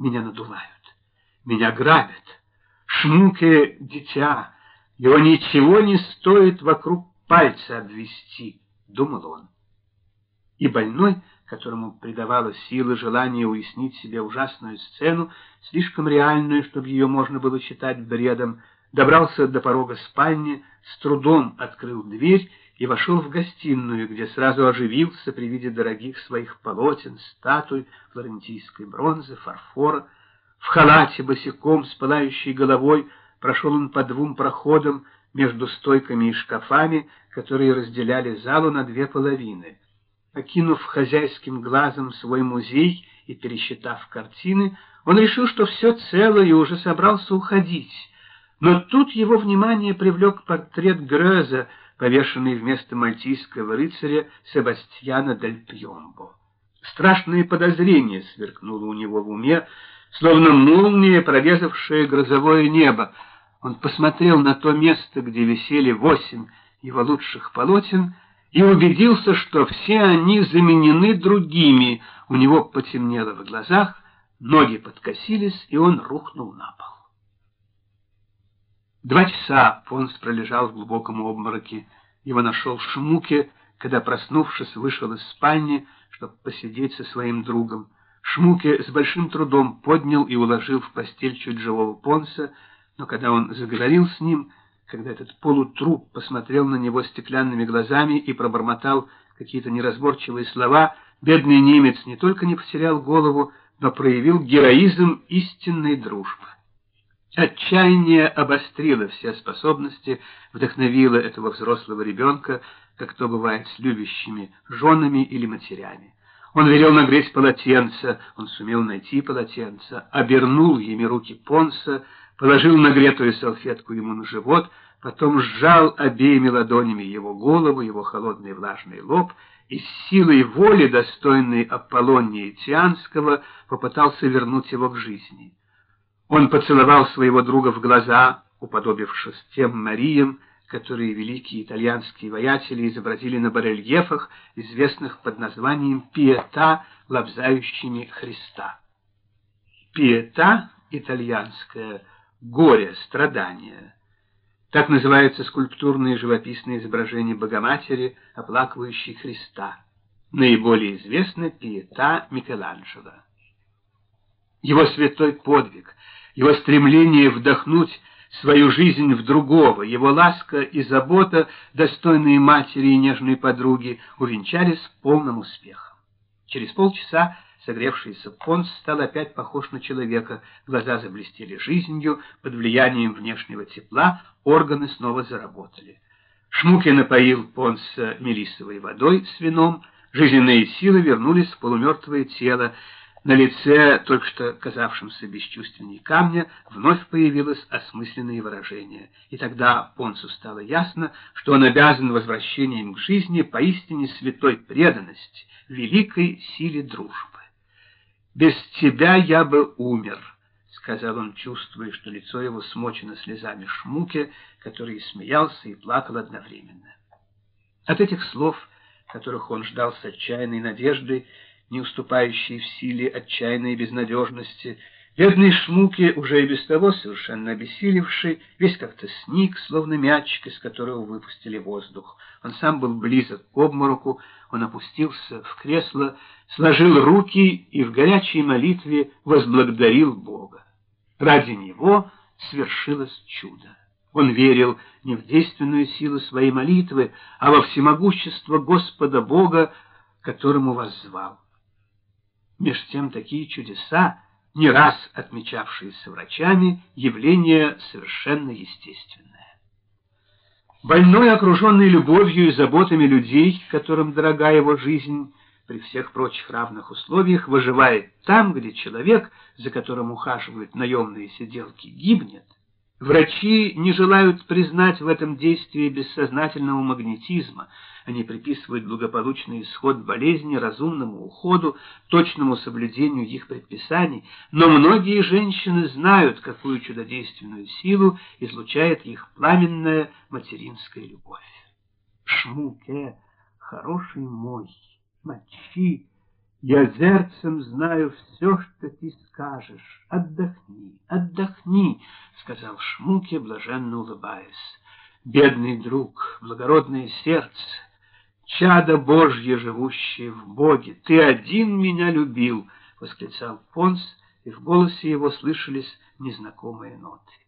Меня надувают, меня грабят. Шмуке — дитя, его ничего не стоит вокруг пальца обвести, — думал он. И больной, которому придавало силы желание уяснить себе ужасную сцену, слишком реальную, чтобы ее можно было считать бредом, добрался до порога спальни, с трудом открыл дверь и вошел в гостиную, где сразу оживился при виде дорогих своих полотен, статуй, флорентийской бронзы, фарфора. В халате босиком с пылающей головой прошел он по двум проходам между стойками и шкафами, которые разделяли залу на две половины. Окинув хозяйским глазом свой музей и пересчитав картины, он решил, что все цело и уже собрался уходить. Но тут его внимание привлек портрет Греза, повешенный вместо мальтийского рыцаря Себастьяна дель Пьомбо. Страшное подозрение сверкнуло у него в уме, словно молния, прорезавшая грозовое небо. Он посмотрел на то место, где висели восемь его лучших полотен, и убедился, что все они заменены другими. У него потемнело в глазах, ноги подкосились, и он рухнул на пол. Два часа Понс пролежал в глубоком обмороке. Его нашел Шмуке, когда, проснувшись, вышел из спальни, чтобы посидеть со своим другом. Шмуке с большим трудом поднял и уложил в постель чуть живого Понса, но когда он заговорил с ним, когда этот полутруп посмотрел на него стеклянными глазами и пробормотал какие-то неразборчивые слова, бедный немец не только не потерял голову, но проявил героизм истинной дружбы. Отчаяние обострило все способности, вдохновило этого взрослого ребенка, как то бывает с любящими женами или матерями. Он велел нагреть полотенце, он сумел найти полотенце, обернул ими руки Понса, положил нагретую салфетку ему на живот, потом сжал обеими ладонями его голову, его холодный влажный лоб и с силой воли, достойной Аполлония Тианского, попытался вернуть его к жизни. Он поцеловал своего друга в глаза, уподобившись тем Мариям, которые великие итальянские воятели изобразили на барельефах, известных под названием «Пиета, лобзающими Христа». Пиета — итальянское «горе, страдание». Так называется скульптурное живописное изображение Богоматери, оплакивающей Христа. Наиболее известна Пиета Микеланджело. Его святой подвиг — его стремление вдохнуть свою жизнь в другого, его ласка и забота, достойные матери и нежной подруги, увенчались полным успехом. Через полчаса согревшийся Понс стал опять похож на человека, глаза заблестели жизнью, под влиянием внешнего тепла органы снова заработали. Шмуки напоил Понса мелисовой водой с вином, жизненные силы вернулись в полумертвое тело, на лице, только что казавшемся бесчувственней камня, вновь появилось осмысленное выражение. И тогда Понсу стало ясно, что он обязан возвращением к жизни поистине святой преданности, великой силе дружбы. «Без тебя я бы умер», — сказал он, чувствуя, что лицо его смочено слезами шмуки, который смеялся и плакал одновременно. От этих слов, которых он ждал с отчаянной надеждой, не уступающий в силе отчаянной безнадежности, бедный Шмуки, уже и без того совершенно обессилевший, весь как-то сник, словно мячик, из которого выпустили воздух. Он сам был близок к обмороку, он опустился в кресло, сложил руки и в горячей молитве возблагодарил Бога. Ради него свершилось чудо. Он верил не в действенную силу своей молитвы, а во всемогущество Господа Бога, которому воззвал. Меж тем такие чудеса, не раз отмечавшиеся врачами, явление совершенно естественное. Больной, окруженный любовью и заботами людей, которым дорога его жизнь, при всех прочих равных условиях выживает там, где человек, за которым ухаживают наемные сиделки, гибнет, Врачи не желают признать в этом действии бессознательного магнетизма. Они приписывают благополучный исход болезни разумному уходу, точному соблюдению их предписаний, но многие женщины знают, какую чудодейственную силу излучает их пламенная материнская любовь. Шмуке, хороший мой, мочи, Я сердцем знаю все, что ты скажешь. Отдохни, отдохни, — сказал Шмуке, блаженно улыбаясь. Бедный друг, благородное сердце, чадо Божье, живущее в Боге, ты один меня любил, — восклицал Понс, и в голосе его слышались незнакомые ноты.